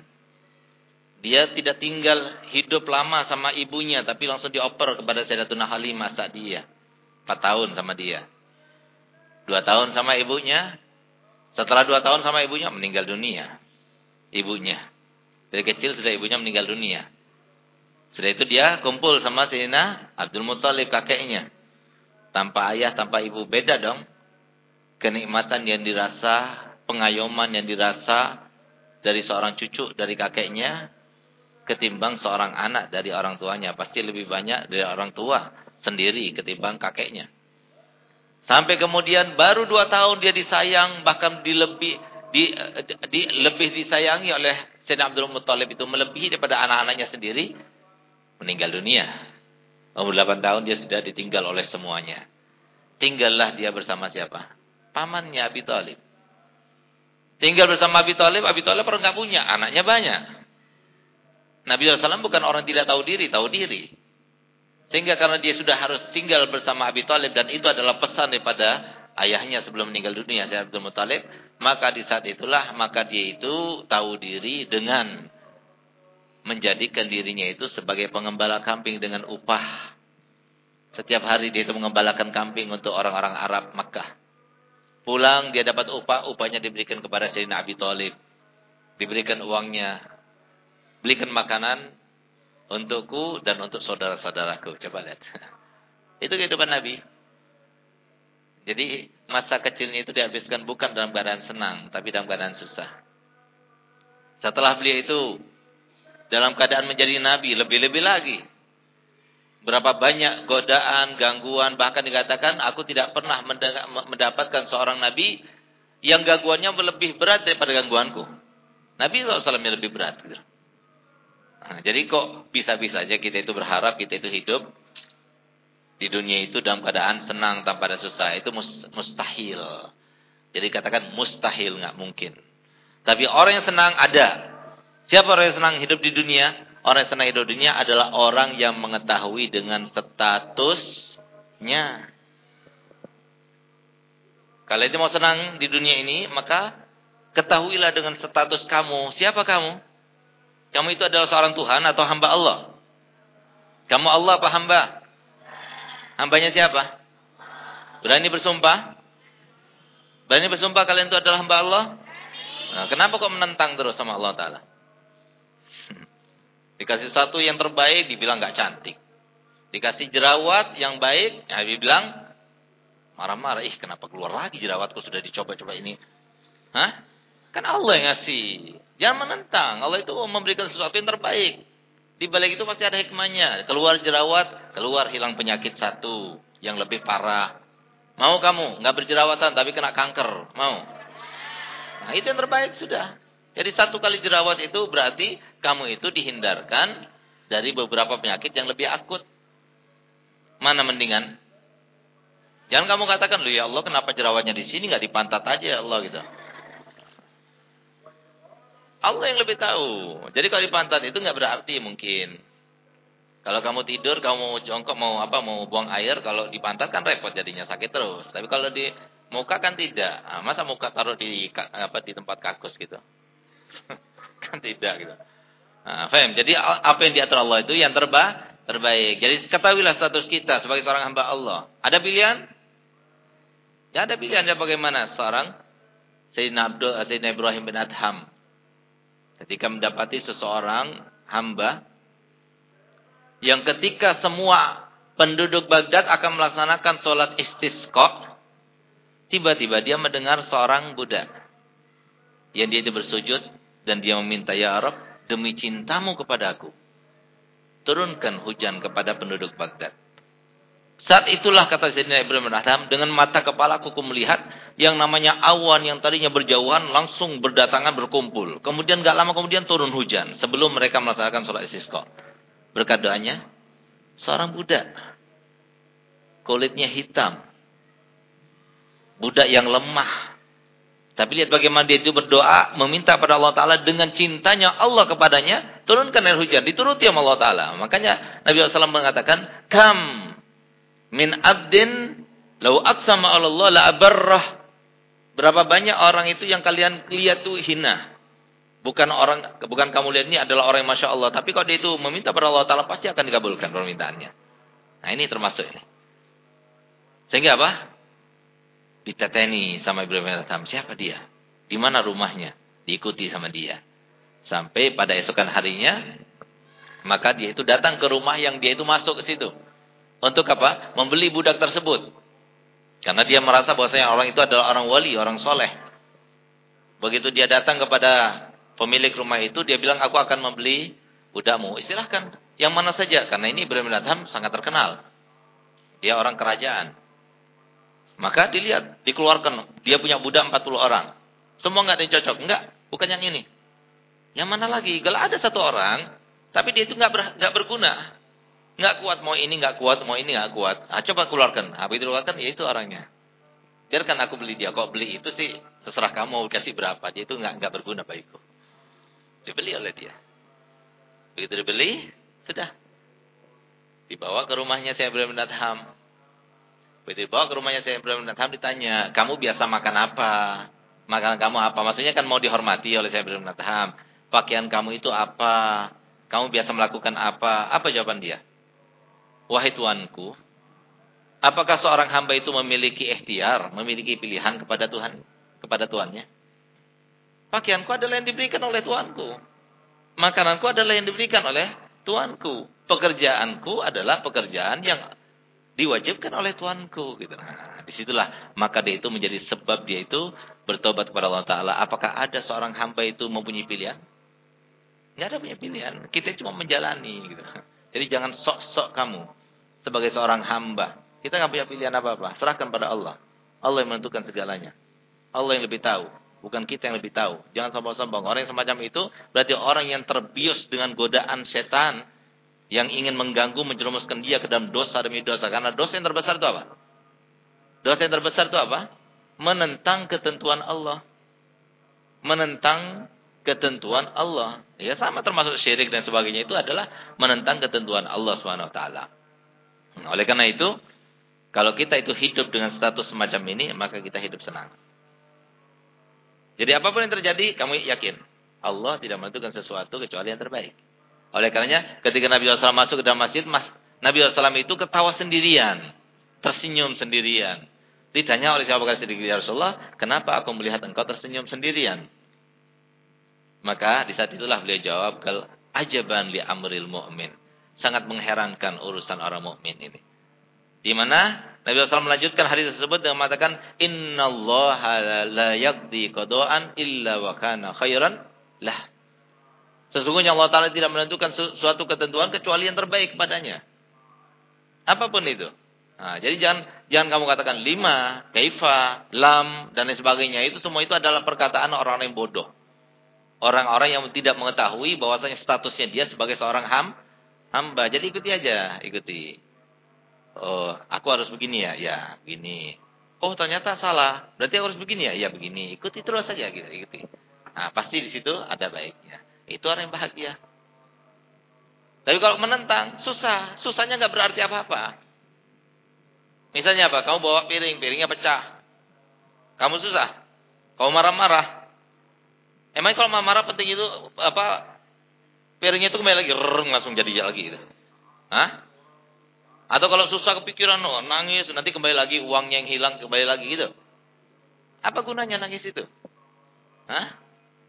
dia tidak tinggal hidup lama sama ibunya tapi langsung dioper kepada Sayyidatuna Halimah saat dia. 4 tahun sama dia. 2 tahun sama ibunya. Setelah 2 tahun sama ibunya meninggal dunia. Ibunya. Dari kecil sudah ibunya meninggal dunia. Setelah itu dia kumpul sama Sayyidina Abdul Muttalib kakeknya. Tanpa ayah, tanpa ibu. Beda dong kenikmatan yang dirasa, pengayoman yang dirasa dari seorang cucu dari kakeknya ketimbang seorang anak dari orang tuanya. Pasti lebih banyak dari orang tua sendiri ketimbang kakeknya. Sampai kemudian baru dua tahun dia disayang bahkan dilebih di, di, lebih disayangi oleh Sayyidina Abdul Muttalib itu melebihi daripada anak-anaknya sendiri meninggal dunia. Umur 8 tahun dia sudah ditinggal oleh semuanya. Tinggallah dia bersama siapa? pamannya Abi Thalib. Tinggal bersama Abi Thalib, Abi Thalib orang nggak punya, anaknya banyak. Nabi SAW bukan orang tidak tahu diri, tahu diri. Sehingga karena dia sudah harus tinggal bersama Abi Thalib dan itu adalah pesan daripada ayahnya sebelum meninggal dunia, Syekh Abdul Muthalib, maka di saat itulah maka dia itu tahu diri dengan menjadikan dirinya itu sebagai pengembala kambing dengan upah. Setiap hari dia itu mengembalakan kambing untuk orang-orang Arab Makkah. Pulang dia dapat upah, upahnya diberikan kepada Sayyidina Abi Thalib. Diberikan uangnya. Belikan makanan untukku dan untuk saudara-saudaraku. Coba lihat. Itu kehidupan Nabi. Jadi masa kecilnya itu dihabiskan bukan dalam keadaan senang, tapi dalam keadaan susah. Setelah beliau itu dalam keadaan menjadi nabi, lebih-lebih lagi. Berapa banyak godaan, gangguan, bahkan dikatakan aku tidak pernah mendapatkan seorang nabi yang gangguannya lebih berat daripada gangguanku. Nabi SAW lebih berat. Gitu. Nah, jadi kok bisa-bisa aja kita itu berharap kita itu hidup di dunia itu dalam keadaan senang tanpa ada susah. Itu mustahil. Jadi katakan mustahil, nggak mungkin. Tapi orang yang senang ada. Siapa orang yang senang hidup di dunia? Orang yang senang hidup di dunia adalah orang yang mengetahui dengan statusnya. Kalau itu mau senang di dunia ini, maka ketahuilah dengan status kamu. Siapa kamu? Kamu itu adalah seorang Tuhan atau hamba Allah? Kamu Allah apa hamba? Hambanya siapa? Berani bersumpah? Berani bersumpah kalian itu adalah hamba Allah? Nah, kenapa kok menentang terus sama Allah Ta'ala? Dikasih satu yang terbaik, dibilang gak cantik. Dikasih jerawat yang baik, ya bilang marah-marah. Ih, kenapa keluar lagi jerawatku sudah dicoba-coba ini? Hah? Kan Allah yang ngasih. Jangan menentang. Allah itu memberikan sesuatu yang terbaik. Di balik itu pasti ada hikmahnya. Keluar jerawat, keluar hilang penyakit satu yang lebih parah. Mau kamu nggak berjerawatan tapi kena kanker? Mau? Nah, itu yang terbaik sudah. Jadi satu kali jerawat itu berarti kamu itu dihindarkan dari beberapa penyakit yang lebih akut. Mana mendingan? Jangan kamu katakan, "Lu ya Allah, kenapa jerawatnya di sini nggak di pantat aja ya Allah gitu." Allah yang lebih tahu. Jadi kalau di pantat itu nggak berarti mungkin. Kalau kamu tidur, kamu jongkok, mau apa, mau buang air, kalau di pantat kan repot jadinya sakit terus. Tapi kalau di muka kan tidak. Nah, masa muka taruh di apa di tempat kakus gitu? kan tidak gitu. Nah, faham? Jadi apa yang diatur Allah itu yang terba terbaik. Jadi ketahuilah status kita sebagai seorang hamba Allah. Ada pilihan? Ya ada pilihan ya bagaimana seorang Sayyidina Abdul Sayyidina Ibrahim bin Adham Ketika mendapati seseorang hamba yang ketika semua penduduk Baghdad akan melaksanakan sholat istisqa, tiba-tiba dia mendengar seorang budak yang dia itu bersujud dan dia meminta ya Arab demi cintamu kepadaku turunkan hujan kepada penduduk Baghdad. Saat itulah kata Sayyidina Ibrahim bin Adham, dengan mata kepala aku melihat yang namanya awan yang tadinya berjauhan langsung berdatangan berkumpul. Kemudian gak lama kemudian turun hujan sebelum mereka melaksanakan sholat istisqa. Berkat doanya, seorang budak. Kulitnya hitam. Budak yang lemah. Tapi lihat bagaimana dia itu berdoa, meminta pada Allah Ta'ala dengan cintanya Allah kepadanya, turunkan air hujan, dituruti sama Allah Ta'ala. Makanya Nabi SAW mengatakan, Kam min abdin lau aqsama Allah la abarrah. Berapa banyak orang itu yang kalian lihat tuh hina. Bukan orang bukan kamu lihat ini adalah orang yang Masya Allah. Tapi kalau dia itu meminta pada Allah Ta'ala pasti akan dikabulkan permintaannya. Nah ini termasuk ini. Sehingga apa? Diteteni sama Ibrahim Adham. Siapa dia? Di mana rumahnya? Diikuti sama dia. Sampai pada esokan harinya. Maka dia itu datang ke rumah yang dia itu masuk ke situ. Untuk apa? Membeli budak tersebut. Karena dia merasa bahwasanya orang itu adalah orang wali, orang soleh. Begitu dia datang kepada pemilik rumah itu, dia bilang, aku akan membeli budakmu. Istilahkan, yang mana saja. Karena ini Ibrahim Adham sangat terkenal. Dia orang kerajaan. Maka dilihat, dikeluarkan. Dia punya budak 40 orang. Semua nggak ada yang cocok. Enggak, bukan yang ini. Yang mana lagi? Kalau ada satu orang, tapi dia itu nggak ber, berguna. Nggak kuat, mau ini nggak kuat, mau ini nggak kuat. Ah, coba keluarkan. Apa itu keluarkan? Ya itu orangnya. Biarkan aku beli dia. Kok beli itu sih terserah kamu mau kasih berapa. Dia itu nggak nggak berguna bagiku. Dibeli oleh dia. Begitu dibeli, sudah. Dibawa ke rumahnya saya bin Adham. Begitu dibawa ke rumahnya saya bin Adham ditanya, kamu biasa makan apa? Makanan kamu apa? Maksudnya kan mau dihormati oleh saya bin Adham. Pakaian kamu itu apa? Kamu biasa melakukan apa? Apa jawaban dia? Wahai tuanku, apakah seorang hamba itu memiliki ikhtiar, memiliki pilihan kepada Tuhan, kepada tuannya? Pakaianku adalah yang diberikan oleh tuanku. Makananku adalah yang diberikan oleh tuanku. Pekerjaanku adalah pekerjaan yang Diwajibkan oleh Tuanku gitu. Nah, di situlah maka dia itu menjadi sebab dia itu bertobat kepada Allah Taala. Apakah ada seorang hamba itu mempunyai pilihan? Tidak ada punya pilihan. Kita cuma menjalani gitu. Jadi jangan sok-sok kamu sebagai seorang hamba. Kita nggak punya pilihan apa-apa. Serahkan pada Allah. Allah yang menentukan segalanya. Allah yang lebih tahu. Bukan kita yang lebih tahu. Jangan sombong-sombong. Orang yang semacam itu berarti orang yang terbius dengan godaan setan yang ingin mengganggu, menjerumuskan dia ke dalam dosa demi dosa. Karena dosa yang terbesar itu apa? Dosa yang terbesar itu apa? Menentang ketentuan Allah. Menentang ketentuan Allah. Ya sama termasuk syirik dan sebagainya itu adalah menentang ketentuan Allah SWT. Nah, oleh karena itu, kalau kita itu hidup dengan status semacam ini, maka kita hidup senang. Jadi apa pun yang terjadi, kamu yakin. Allah tidak menentukan sesuatu kecuali yang terbaik. Oleh karenanya, ketika Nabi SAW masuk ke dalam masjid, mas, Nabi SAW itu ketawa sendirian. Tersenyum sendirian. Ditanya oleh sahabat Siddiq ya Rasulullah, kenapa aku melihat engkau tersenyum sendirian? Maka di saat itulah beliau jawab, Kal ajaban li amril mu'min. Sangat mengherankan urusan orang mukmin ini. Di mana Nabi SAW melanjutkan hadis tersebut dengan mengatakan Inna Allah la yaqdi qada'an illa wa kana khairan lah. Sesungguhnya Allah Ta'ala tidak menentukan suatu ketentuan kecuali yang terbaik padanya. Apa pun itu. Nah, jadi jangan jangan kamu katakan lima, kaifa, lam, dan lain sebagainya. Itu semua itu adalah perkataan orang-orang yang bodoh. Orang-orang yang tidak mengetahui bahwasanya statusnya dia sebagai seorang ham, hamba. Jadi ikuti aja, ikuti. Oh, aku harus begini ya? Ya, begini. Oh, ternyata salah. Berarti aku harus begini ya? Ya, begini. Ikuti terus saja gitu, ikuti. Nah, pasti di situ ada baiknya. Itu orang yang bahagia. Tapi kalau menentang, susah. Susahnya nggak berarti apa-apa. Misalnya apa? Kamu bawa piring, piringnya pecah. Kamu susah. Kamu marah-marah. Emang kalau marah-marah penting itu apa? Piringnya itu kembali lagi, rrrr, langsung jadi lagi gitu. Hah? Atau kalau susah kepikiran, oh, nangis, nanti kembali lagi uangnya yang hilang kembali lagi gitu. Apa gunanya nangis itu? Hah?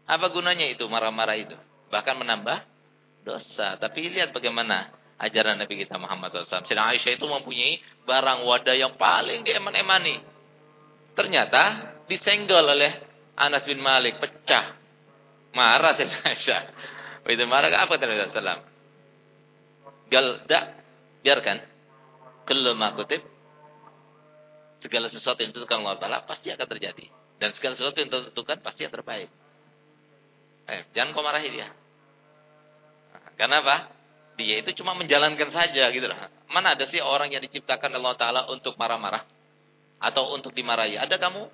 Apa gunanya itu marah-marah itu? Bahkan menambah dosa. Tapi lihat bagaimana ajaran Nabi kita Muhammad SAW. Sina Aisyah itu mempunyai barang wadah yang paling dieman-emani. Ternyata disenggol oleh Anas bin Malik, pecah. Marah Sina Aisyah. Itu marah apa kata Nabi SAW? Galda, biarkan kelma kutip segala sesuatu yang ditentukan Allah Ta'ala pasti akan terjadi. Dan segala sesuatu yang ditentukan pasti yang terbaik. Eh, jangan kau marahi dia. Karena apa? Dia itu cuma menjalankan saja gitu loh. Mana ada sih orang yang diciptakan Allah Ta'ala untuk marah-marah? Atau untuk dimarahi? Ada kamu?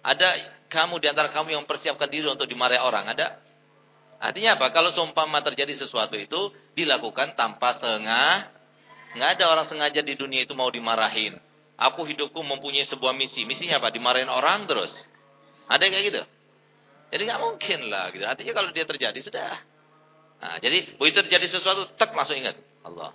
Ada kamu di antara kamu yang mempersiapkan diri untuk dimarahi orang? Ada? Artinya apa? Kalau seumpama terjadi sesuatu itu dilakukan tanpa sengaja Nggak ada orang sengaja di dunia itu mau dimarahin. Aku hidupku mempunyai sebuah misi. Misinya apa? Dimarahin orang terus. Ada kayak gitu? Jadi nggak mungkin lah. Gitu. Artinya kalau dia terjadi sudah. Nah, jadi begitu terjadi sesuatu, tak langsung ingat Allah.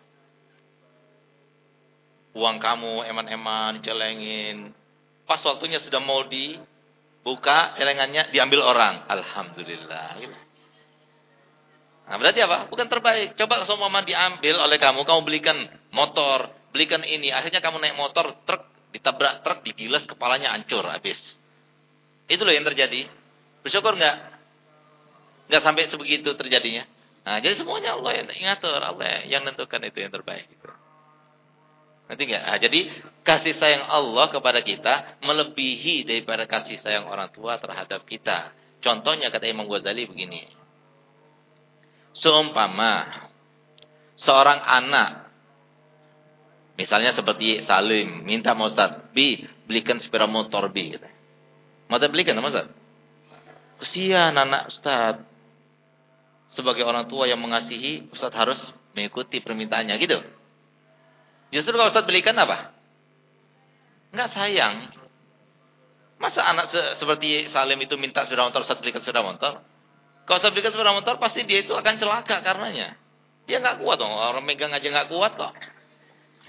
Uang kamu eman-eman, celengin. Pas waktunya sudah mau dibuka celengannya, diambil orang. Alhamdulillah. Gitu. Nah, berarti apa? Bukan terbaik. Coba mau diambil oleh kamu, kamu belikan motor, belikan ini. Akhirnya kamu naik motor, truk, ditabrak truk, digilas, kepalanya hancur, habis. Itu loh yang terjadi. Bersyukur enggak? Enggak sampai sebegitu terjadinya. Nah, jadi semuanya Allah yang ngatur, Allah yang menentukan itu yang terbaik. Gitu. Nanti enggak? Nah, jadi kasih sayang Allah kepada kita melebihi daripada kasih sayang orang tua terhadap kita. Contohnya kata Imam Ghazali begini. Seumpama seorang anak misalnya seperti Salim minta sama Ustaz, "Bi, belikan sepeda motor Bi." Gitu. Mau belikan sama Ustaz? Kesian anak Ustaz. Sebagai orang tua yang mengasihi, Ustaz harus mengikuti permintaannya gitu. Justru kalau Ustaz belikan apa? Enggak sayang. Masa anak se seperti Salim itu minta sepeda motor, Ustaz belikan sepeda motor? Kalau saya sepeda motor, pasti dia itu akan celaka karenanya. Dia nggak kuat dong, orang megang aja nggak kuat kok.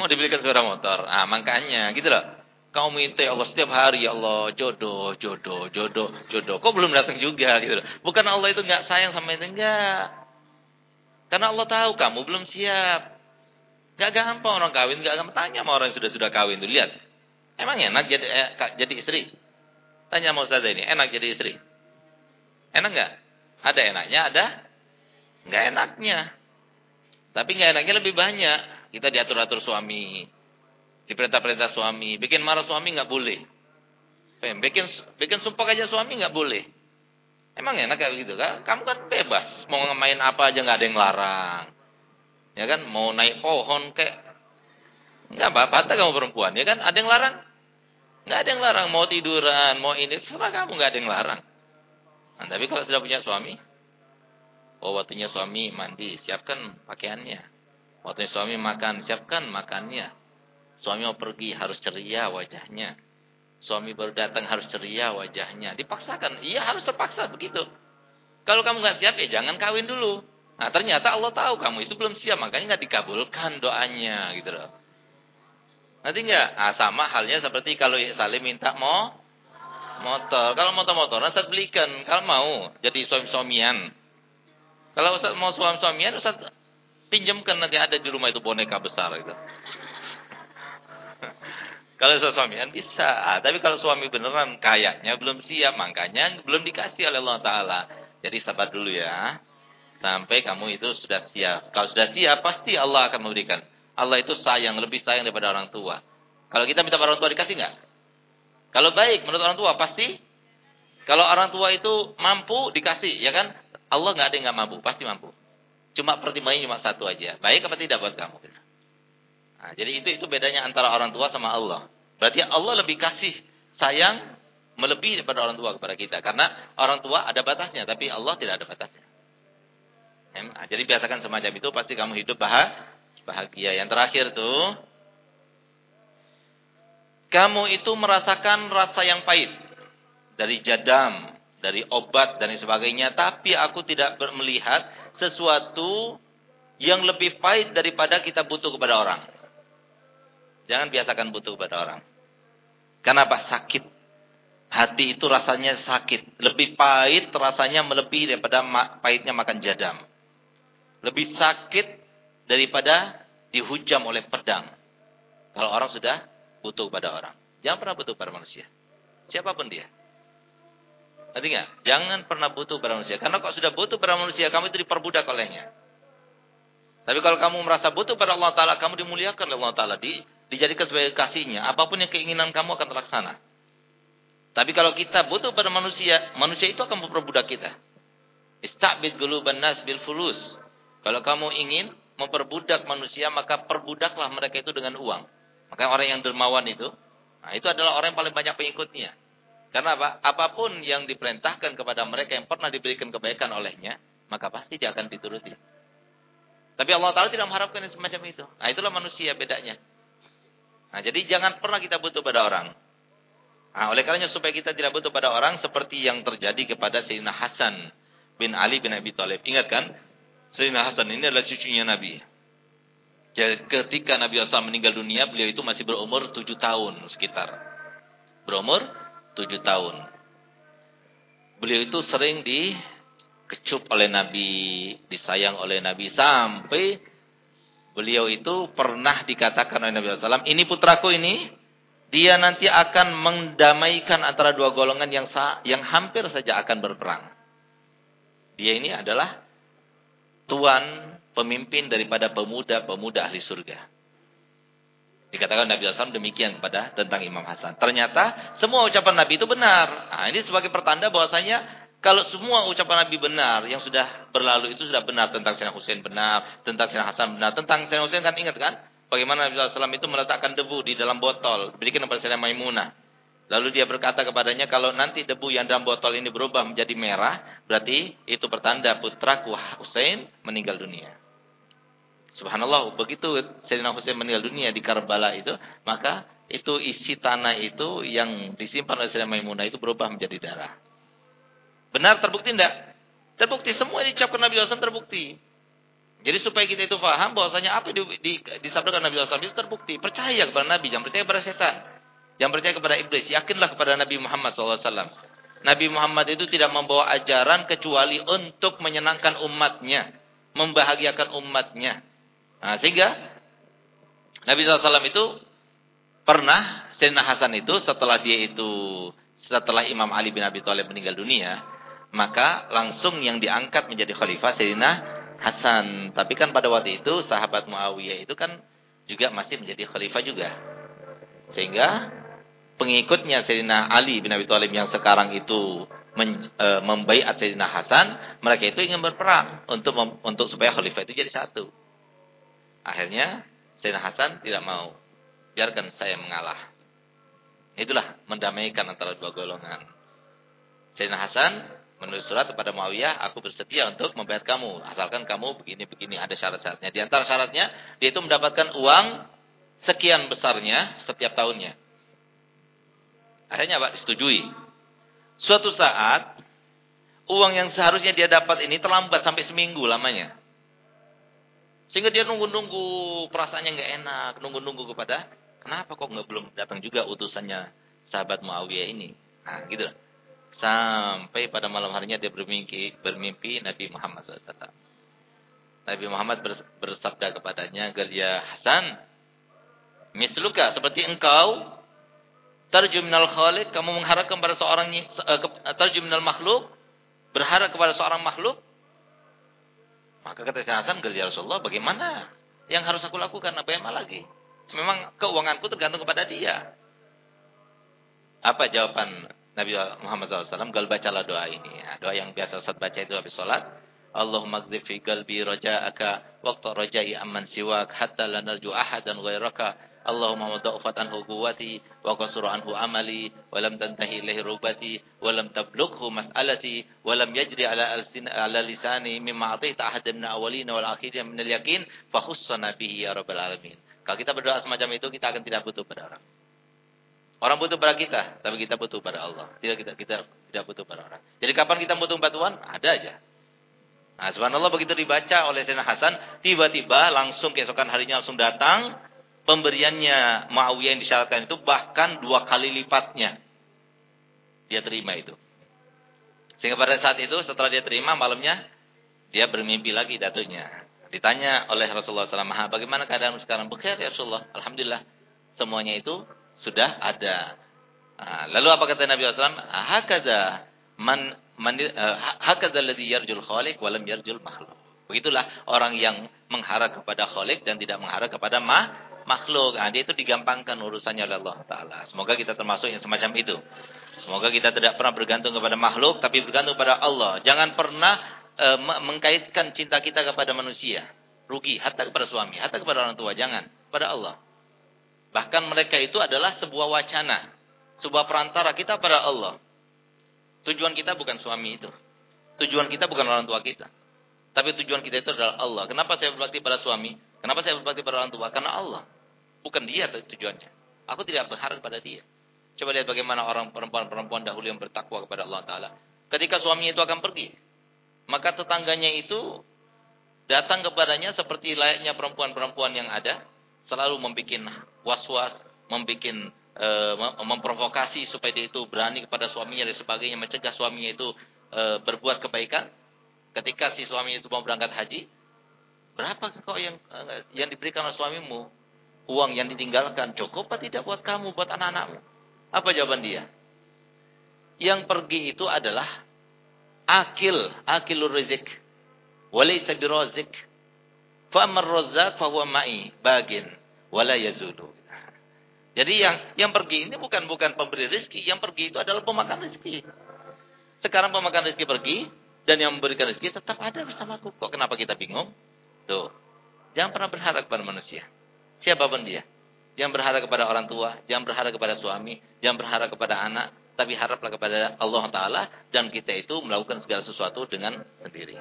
Mau dibelikan sepeda motor. Ah, makanya gitu loh. Kau minta ya Allah setiap hari ya Allah jodoh, jodoh, jodoh, jodoh. Kok belum datang juga gitu loh. Bukan Allah itu nggak sayang sama itu enggak. Karena Allah tahu kamu belum siap. Gak gampang orang kawin, gak gampang tanya sama orang yang sudah-sudah kawin tuh, lihat. Emang enak jadi eh, jadi istri? Tanya sama Ustaz ini, enak jadi istri? Enak nggak? Ada enaknya, ada nggak enaknya. Tapi nggak enaknya lebih banyak. Kita diatur-atur suami, diperintah-perintah suami, bikin marah suami nggak boleh. Bikin bikin sumpah aja suami nggak boleh. Emang enak kayak gitu kan? Kamu kan bebas, mau ngemain apa aja nggak ada yang larang. Ya kan, mau naik pohon kayak nggak apa-apa kamu perempuan, ya kan? Ada yang larang? Nggak ada yang larang, mau tiduran, mau ini, terserah kamu nggak ada yang larang. Nah, tapi kalau sudah punya suami, oh waktunya suami mandi, siapkan pakaiannya. Waktunya suami makan, siapkan makannya. Suami mau pergi harus ceria wajahnya. Suami baru datang harus ceria wajahnya. Dipaksakan, iya harus terpaksa begitu. Kalau kamu nggak siap ya jangan kawin dulu. Nah ternyata Allah tahu kamu itu belum siap, makanya nggak dikabulkan doanya gitu loh. Nanti nggak? Ah, sama halnya seperti kalau Salim minta mau Motor. Kalau motor-motor, Ustaz belikan. Kalau mau, jadi suami-suamian. Kalau Ustaz mau suami-suamian, Ustaz pinjamkan nanti ada di rumah itu boneka besar itu. kalau Ustaz suamian bisa. Ah, tapi kalau suami beneran kayaknya belum siap, makanya belum dikasih oleh Allah Ta'ala. Jadi sabar dulu ya. Sampai kamu itu sudah siap. Kalau sudah siap, pasti Allah akan memberikan. Allah itu sayang, lebih sayang daripada orang tua. Kalau kita minta orang tua dikasih nggak? Kalau baik menurut orang tua pasti. Kalau orang tua itu mampu dikasih, ya kan? Allah nggak ada yang nggak mampu, pasti mampu. Cuma pertimbangannya cuma satu aja. Baik apa tidak buat kamu? Nah, jadi itu itu bedanya antara orang tua sama Allah. Berarti Allah lebih kasih sayang melebihi daripada orang tua kepada kita. Karena orang tua ada batasnya, tapi Allah tidak ada batasnya. Nah, jadi biasakan semacam itu, pasti kamu hidup bahagia. Yang terakhir tuh, kamu itu merasakan rasa yang pahit dari jadam, dari obat dan sebagainya, tapi aku tidak melihat sesuatu yang lebih pahit daripada kita butuh kepada orang. Jangan biasakan butuh kepada orang. Kenapa? Sakit. Hati itu rasanya sakit. Lebih pahit rasanya melebihi daripada pahitnya makan jadam. Lebih sakit daripada dihujam oleh pedang. Kalau orang sudah butuh pada orang. Jangan pernah butuh pada manusia. Siapa pun dia. Nanti? Jangan pernah butuh pada manusia. Karena kalau sudah butuh pada manusia, kamu itu diperbudak olehnya. Tapi kalau kamu merasa butuh pada Allah Ta'ala, kamu dimuliakan oleh Allah Ta'ala. Di, dijadikan sebagai kasihnya. Apa pun yang keinginan kamu akan terlaksana. Tapi kalau kita butuh pada manusia, manusia itu akan memperbudak kita. Istabid guluban nas bil fulus. Kalau kamu ingin memperbudak manusia, maka perbudaklah mereka itu dengan uang. Maka orang yang dermawan itu, nah itu adalah orang yang paling banyak pengikutnya. Karena apa? Apa pun yang diperintahkan kepada mereka yang pernah diberikan kebaikan olehnya, maka pasti dia akan dituruti. Tapi Allah Ta'ala tidak mengharapkan yang semacam itu. Nah itulah manusia bedanya. Nah jadi jangan pernah kita butuh pada orang. Nah, oleh karenanya supaya kita tidak butuh pada orang seperti yang terjadi kepada Sayyidina Hasan bin Ali bin Abi Thalib. Ingat kan? Sayyidina Hasan ini adalah cucunya Nabi ketika Nabi SAW meninggal dunia, beliau itu masih berumur tujuh tahun sekitar. Berumur tujuh tahun. Beliau itu sering dikecup oleh Nabi, disayang oleh Nabi, sampai beliau itu pernah dikatakan oleh Nabi SAW, ini putraku ini, dia nanti akan mendamaikan antara dua golongan yang yang hampir saja akan berperang. Dia ini adalah tuan pemimpin daripada pemuda-pemuda ahli surga. Dikatakan Nabi SAW demikian kepada tentang Imam Hasan. Ternyata semua ucapan Nabi itu benar. Nah, ini sebagai pertanda bahwasanya kalau semua ucapan Nabi benar yang sudah berlalu itu sudah benar tentang Sayyidina Husain benar, tentang Sayyidina Hasan benar, tentang Sayyidina Husain kan ingat kan? Bagaimana Nabi SAW itu meletakkan debu di dalam botol, diberikan kepada Sayyidina Maimunah. Lalu dia berkata kepadanya, kalau nanti debu yang dalam botol ini berubah menjadi merah, berarti itu pertanda putraku Husain meninggal dunia. Subhanallah, begitu Sayyidina Husain meninggal dunia di Karbala itu, maka itu isi tanah itu yang disimpan oleh Sayyidina Maimunah itu berubah menjadi darah. Benar terbukti tidak? Terbukti semua yang diucapkan Nabi SAW terbukti. Jadi supaya kita itu paham bahwasanya apa di, di, disabdakan Nabi SAW itu terbukti. Percaya kepada Nabi, jangan percaya kepada setan. Jangan percaya kepada iblis. Yakinlah kepada Nabi Muhammad SAW. Nabi Muhammad itu tidak membawa ajaran kecuali untuk menyenangkan umatnya. Membahagiakan umatnya. Nah, sehingga Nabi SAW itu pernah Sayyidina Hasan itu setelah dia itu setelah Imam Ali bin Abi Thalib meninggal dunia, maka langsung yang diangkat menjadi khalifah Sayyidina Hasan. Tapi kan pada waktu itu sahabat Muawiyah itu kan juga masih menjadi khalifah juga. Sehingga pengikutnya Sayyidina Ali bin Abi Thalib yang sekarang itu men, e, membaiat Sayyidina Hasan, mereka itu ingin berperang untuk untuk supaya khalifah itu jadi satu. Akhirnya Sayyidina Hasan tidak mau. Biarkan saya mengalah. Itulah mendamaikan antara dua golongan. Sayyidina Hasan menulis surat kepada Muawiyah, aku bersedia untuk membayar kamu. Asalkan kamu begini-begini, ada syarat-syaratnya. Di antara syaratnya, dia itu mendapatkan uang sekian besarnya setiap tahunnya. Akhirnya Pak disetujui. Suatu saat, uang yang seharusnya dia dapat ini terlambat sampai seminggu lamanya. Sehingga dia nunggu-nunggu perasaannya nggak enak, nunggu-nunggu kepada kenapa kok nggak belum datang juga utusannya sahabat Muawiyah ini. Nah, gitu. Sampai pada malam harinya dia bermimpi, bermimpi Nabi Muhammad SAW. Nabi Muhammad bersabda kepadanya, Galia Hasan, misluka seperti engkau, tarjum minal khaliq, kamu mengharap kepada seorang, tarjum makhluk, berharap kepada seorang makhluk, maka kata Sayyidina Hasan, ya Rasulullah, bagaimana yang harus aku lakukan? Apa yang lagi? Memang keuanganku tergantung kepada dia. Apa jawaban Nabi Muhammad SAW? Gal bacalah doa ini. Ya, doa yang biasa Ustaz baca itu habis sholat. Allahumma gzif fi qalbi raja'aka waqta raja'i amman siwak hatta la narju ahadan Allahumma mudha'ufat anhu quwwati wa qasura anhu amali wa lam tantahi ilaihi rubati wa lam tablughu mas'alati wa lam yajri ala alsin ala lisani mimma atita ahadan min awwalina wal akhirin min al-yaqin fa khussana bihi ya rabbal alamin. Kalau kita berdoa semacam itu kita akan tidak butuh pada orang. Orang butuh pada kita, tapi kita butuh pada Allah. Tidak kita kita tidak butuh pada orang. Jadi kapan kita butuh bantuan? Ada aja. Nah, subhanallah begitu dibaca oleh Sayyidina Hasan, tiba-tiba langsung keesokan harinya langsung datang pemberiannya Muawiyah yang disyaratkan itu bahkan dua kali lipatnya. Dia terima itu. Sehingga pada saat itu setelah dia terima malamnya dia bermimpi lagi datunya. Ditanya oleh Rasulullah SAW, bagaimana keadaan sekarang? Bekir ya Rasulullah. Alhamdulillah. Semuanya itu sudah ada. Nah, lalu apa kata Nabi SAW? Hakada man, man uh, hakada alladhi yarjul khaliq walam yarjul makhluk. Begitulah orang yang mengharap kepada khalik dan tidak mengharap kepada ma makhluk. Nah, dia itu digampangkan urusannya oleh Allah Ta'ala. Semoga kita termasuk yang semacam itu. Semoga kita tidak pernah bergantung kepada makhluk, tapi bergantung kepada Allah. Jangan pernah e, mengkaitkan cinta kita kepada manusia. Rugi, hatta kepada suami, hatta kepada orang tua. Jangan, pada Allah. Bahkan mereka itu adalah sebuah wacana. Sebuah perantara kita pada Allah. Tujuan kita bukan suami itu. Tujuan kita bukan orang tua kita. Tapi tujuan kita itu adalah Allah. Kenapa saya berbakti pada suami? Kenapa saya berbakti pada orang tua? Karena Allah. Bukan dia tujuannya. Aku tidak berharap pada dia. Coba lihat bagaimana orang perempuan-perempuan dahulu yang bertakwa kepada Allah Ta'ala. Ketika suaminya itu akan pergi. Maka tetangganya itu datang kepadanya seperti layaknya perempuan-perempuan yang ada. Selalu membuat was-was, membuat e, memprovokasi supaya dia itu berani kepada suaminya dan sebagainya. Mencegah suaminya itu e, berbuat kebaikan. Ketika si suami itu mau berangkat haji. Berapa kok yang yang diberikan oleh suamimu? Uang yang ditinggalkan cukup atau tidak buat kamu, buat anak-anakmu? Apa jawaban dia? Yang pergi itu adalah akil, akilur rizik. Walaysa birazik. Fa amar razzaq fa huwa ma'i bagin wala yazulu. Jadi yang yang pergi ini bukan bukan pemberi rezeki, yang pergi itu adalah pemakan rezeki. Sekarang pemakan rezeki pergi dan yang memberikan rezeki tetap ada bersamaku. Kok kenapa kita bingung? Tuh. Jangan pernah berharap kepada manusia. Siapa pun dia. Jangan berharap kepada orang tua, jangan berharap kepada suami, jangan berharap kepada anak, tapi haraplah kepada Allah Ta'ala dan kita itu melakukan segala sesuatu dengan sendiri.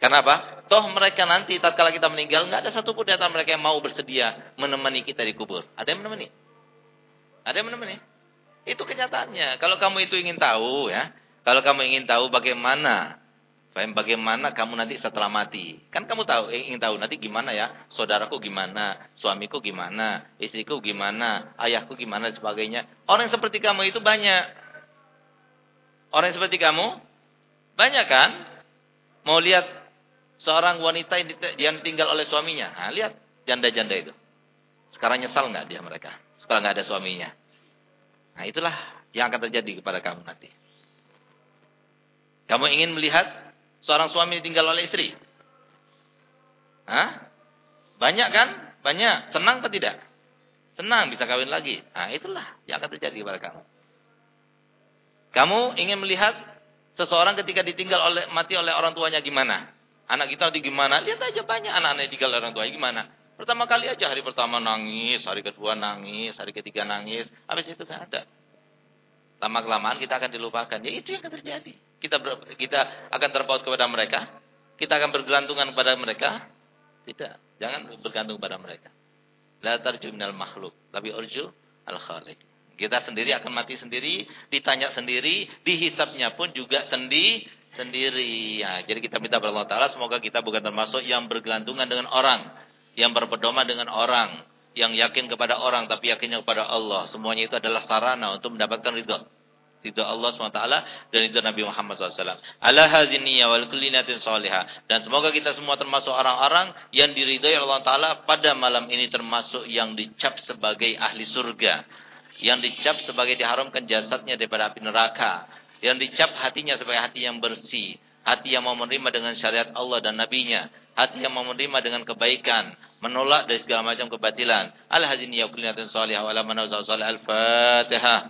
Karena apa? Toh mereka nanti tatkala kita meninggal nggak ada satu pun di antara mereka yang mau bersedia menemani kita di kubur. Ada yang menemani? Ada yang menemani? Itu kenyataannya. Kalau kamu itu ingin tahu ya, kalau kamu ingin tahu bagaimana Bagaimana kamu nanti setelah mati? Kan kamu tahu, eh, ingin tahu nanti gimana ya? Saudaraku gimana? Suamiku gimana? Istriku gimana? Ayahku gimana? Sebagainya. Orang seperti kamu itu banyak. Orang seperti kamu banyak kan? Mau lihat seorang wanita yang ditinggal oleh suaminya? Nah, lihat janda-janda itu. Sekarang nyesal nggak dia mereka? Setelah nggak ada suaminya. Nah itulah yang akan terjadi kepada kamu nanti. Kamu ingin melihat seorang suami ditinggal oleh istri? Hah? Banyak kan? Banyak. Senang atau tidak? Senang bisa kawin lagi. Nah itulah yang akan terjadi kepada kamu. Kamu ingin melihat seseorang ketika ditinggal oleh mati oleh orang tuanya gimana? Anak kita nanti gimana? Lihat aja banyak anak-anak yang ditinggal oleh orang tuanya gimana. Pertama kali aja hari pertama nangis, hari kedua nangis, hari ketiga nangis, habis itu kan ada. Lama kelamaan kita akan dilupakan. Ya itu yang akan terjadi. Kita ber, kita akan terpaut kepada mereka, kita akan bergelantungan kepada mereka. Tidak, jangan bergantung pada mereka. La tarju makhluk, tapi urju al khaliq. Kita sendiri akan mati sendiri, ditanya sendiri, dihisapnya pun juga sendi sendiri. Ya, jadi kita minta kepada Allah Taala semoga kita bukan termasuk yang bergelantungan dengan orang, yang berpedoman dengan orang, yang yakin kepada orang tapi yakinnya kepada Allah. Semuanya itu adalah sarana untuk mendapatkan ridho. Ridho Allah SWT dan ridho Nabi Muhammad SAW. Ala hadziniyya wal kullinatin salihah. Dan semoga kita semua termasuk orang-orang yang diridhai Allah Ta'ala pada malam ini termasuk yang dicap sebagai ahli surga yang dicap sebagai diharamkan jasadnya daripada api neraka, yang dicap hatinya sebagai hati yang bersih, hati yang mau menerima dengan syariat Allah dan nabinya, hati yang mau menerima dengan kebaikan, menolak dari segala macam kebatilan. Al-hazini ya kulliyatin salihah wa la Al-Fatihah.